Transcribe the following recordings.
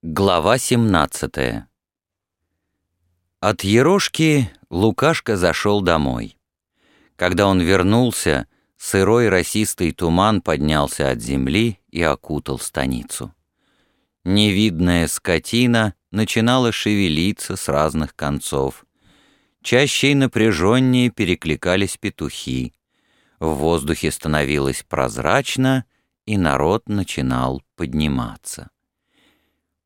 Глава 17 От Ерошки Лукашка зашел домой. Когда он вернулся, сырой росистый туман поднялся от земли и окутал станицу. Невидная скотина начинала шевелиться с разных концов. Чаще и напряженнее перекликались петухи. В воздухе становилось прозрачно, и народ начинал подниматься.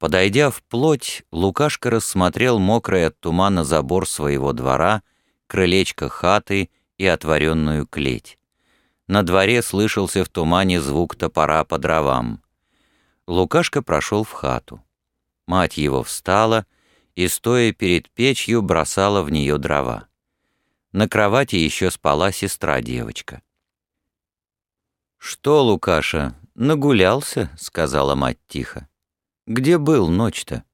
Подойдя вплоть, Лукашка рассмотрел мокрый от тумана забор своего двора, крылечко хаты и отворенную клеть. На дворе слышался в тумане звук топора по дровам. Лукашка прошел в хату. Мать его встала и, стоя перед печью, бросала в нее дрова. На кровати еще спала сестра-девочка. «Что, Лукаша, нагулялся?» — сказала мать тихо. Где был ночь-то?»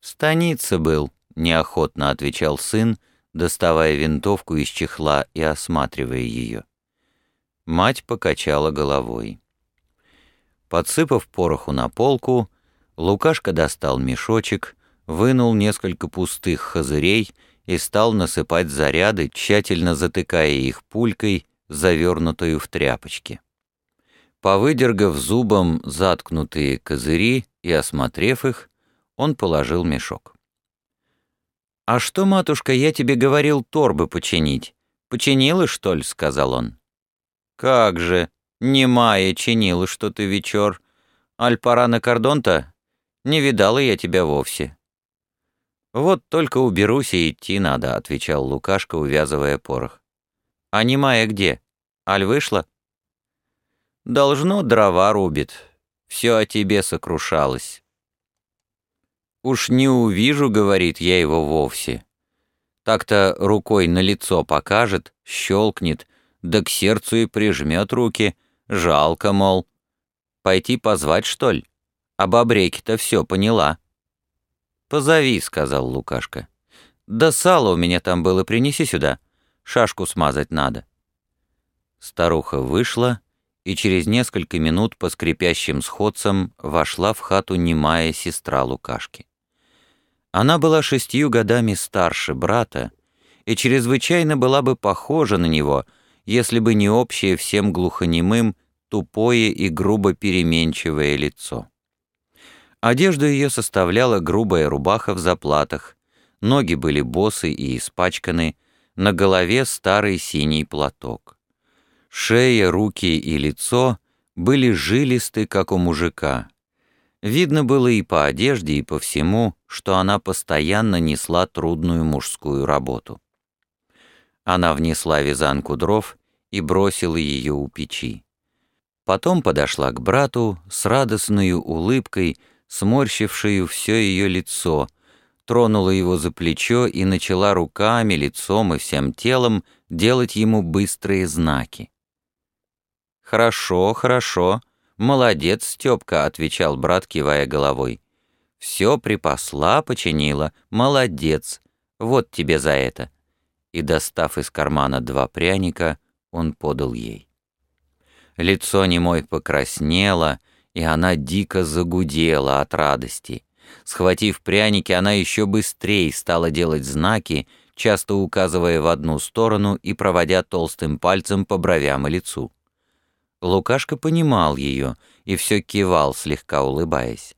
«В станице был», — неохотно отвечал сын, доставая винтовку из чехла и осматривая ее. Мать покачала головой. Подсыпав пороху на полку, Лукашка достал мешочек, вынул несколько пустых хозырей и стал насыпать заряды, тщательно затыкая их пулькой, завернутую в тряпочки. Повыдергав зубом заткнутые козыри и осмотрев их, он положил мешок. «А что, матушка, я тебе говорил торбы починить? Починила, что ли?» — сказал он. «Как же, немая чинила, что ты вечер. Аль пора на кордон-то? Не видала я тебя вовсе». «Вот только уберусь и идти надо», — отвечал Лукашка, увязывая порох. «А немая где? Аль вышла?» Должно, дрова рубит. Все о тебе сокрушалось. Уж не увижу, говорит я его вовсе. Так-то рукой на лицо покажет, щелкнет, да к сердцу и прижмет руки. Жалко, мол. Пойти позвать, что ли? Об обреке-то все поняла. «Позови», — сказал Лукашка. «Да сало у меня там было, принеси сюда. Шашку смазать надо». Старуха вышла, и через несколько минут по скрипящим сходцам вошла в хату немая сестра Лукашки. Она была шестью годами старше брата и чрезвычайно была бы похожа на него, если бы не общее всем глухонемым, тупое и грубо переменчивое лицо. Одежду ее составляла грубая рубаха в заплатах, ноги были босы и испачканы, на голове старый синий платок. Шея, руки и лицо были жилисты, как у мужика. Видно было и по одежде, и по всему, что она постоянно несла трудную мужскую работу. Она внесла вязанку дров и бросила ее у печи. Потом подошла к брату с радостной улыбкой, сморщившую все ее лицо, тронула его за плечо и начала руками, лицом и всем телом делать ему быстрые знаки. «Хорошо, хорошо. Молодец, Степка», — отвечал брат, кивая головой. «Все припасла, починила. Молодец. Вот тебе за это». И, достав из кармана два пряника, он подал ей. Лицо немой покраснело, и она дико загудела от радости. Схватив пряники, она еще быстрее стала делать знаки, часто указывая в одну сторону и проводя толстым пальцем по бровям и лицу. Лукашка понимал ее и все кивал, слегка улыбаясь.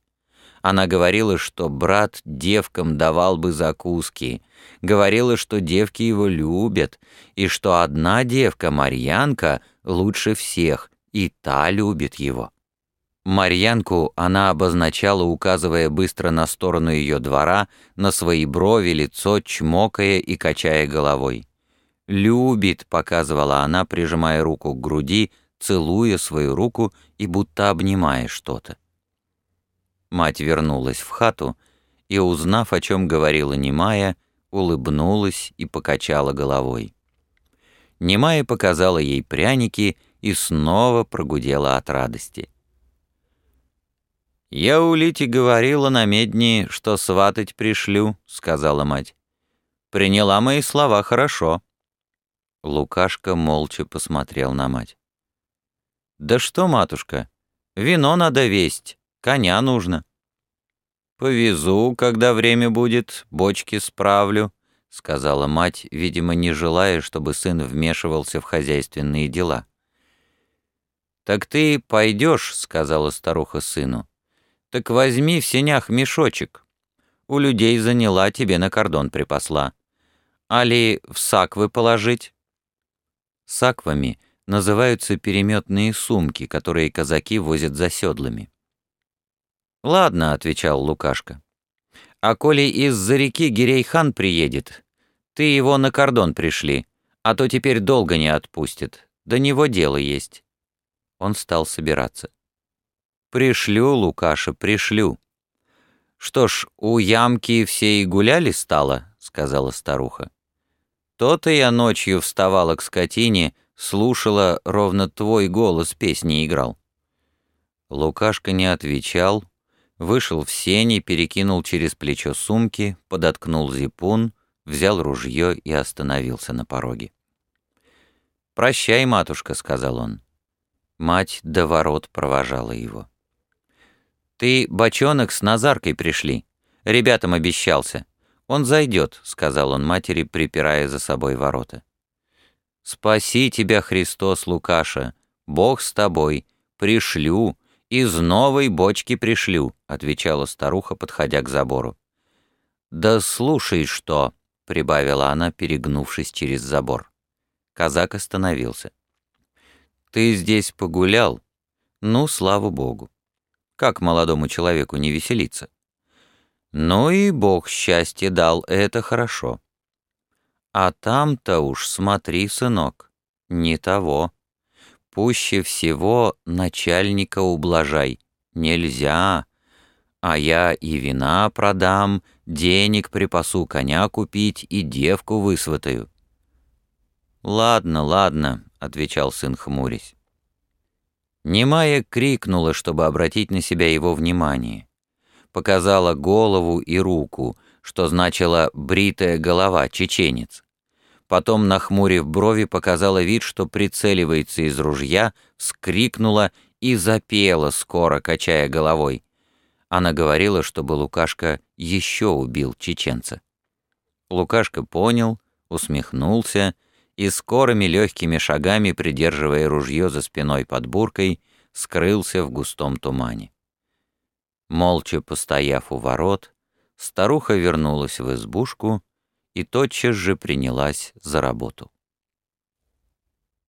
Она говорила, что брат девкам давал бы закуски, говорила, что девки его любят, и что одна девка, Марьянка, лучше всех, и та любит его. Марьянку она обозначала, указывая быстро на сторону ее двора, на свои брови, лицо, чмокая и качая головой. «Любит», — показывала она, прижимая руку к груди, целуя свою руку и будто обнимая что-то. Мать вернулась в хату и, узнав, о чем говорила Немая, улыбнулась и покачала головой. Немая показала ей пряники и снова прогудела от радости. «Я у Лити говорила на медни, что сватать пришлю», — сказала мать. «Приняла мои слова хорошо». Лукашка молча посмотрел на мать. «Да что, матушка, вино надо весть, коня нужно». «Повезу, когда время будет, бочки справлю», — сказала мать, видимо, не желая, чтобы сын вмешивался в хозяйственные дела. «Так ты пойдешь», — сказала старуха сыну. «Так возьми в сенях мешочек. У людей заняла, тебе на кордон припасла. Али в саквы положить?» Саквами называются переметные сумки, которые казаки возят за седлами. «Ладно», — отвечал Лукашка. «А коли из-за реки Гирейхан приедет, ты его на кордон пришли, а то теперь долго не отпустит. До него дело есть». Он стал собираться. «Пришлю, Лукаша, пришлю». «Что ж, у ямки все и гуляли стало», — сказала старуха. «То-то я ночью вставала к скотине, слушала, ровно твой голос песни играл». Лукашка не отвечал, вышел в сени, перекинул через плечо сумки, подоткнул зипун, взял ружье и остановился на пороге. «Прощай, матушка», — сказал он. Мать до ворот провожала его. «Ты, бочонок, с Назаркой пришли. Ребятам обещался. Он зайдет», — сказал он матери, припирая за собой ворота. «Спаси тебя, Христос, Лукаша! Бог с тобой! Пришлю! Из новой бочки пришлю!» — отвечала старуха, подходя к забору. «Да слушай, что!» — прибавила она, перегнувшись через забор. Казак остановился. Ты здесь погулял? Ну, слава богу. Как молодому человеку не веселиться? Ну и бог счастье дал, это хорошо. А там-то уж смотри, сынок, не того. Пуще всего начальника ублажай. Нельзя. А я и вина продам, денег припасу коня купить и девку высватаю. Ладно, ладно, — отвечал сын, хмурясь. Немая крикнула, чтобы обратить на себя его внимание. Показала голову и руку, что значило «бритая голова, чеченец». Потом, нахмурив брови, показала вид, что прицеливается из ружья, вскрикнула и запела скоро, качая головой. Она говорила, чтобы Лукашка еще убил чеченца. Лукашка понял, усмехнулся и скорыми легкими шагами, придерживая ружье за спиной под буркой, скрылся в густом тумане. Молча постояв у ворот, старуха вернулась в избушку и тотчас же принялась за работу.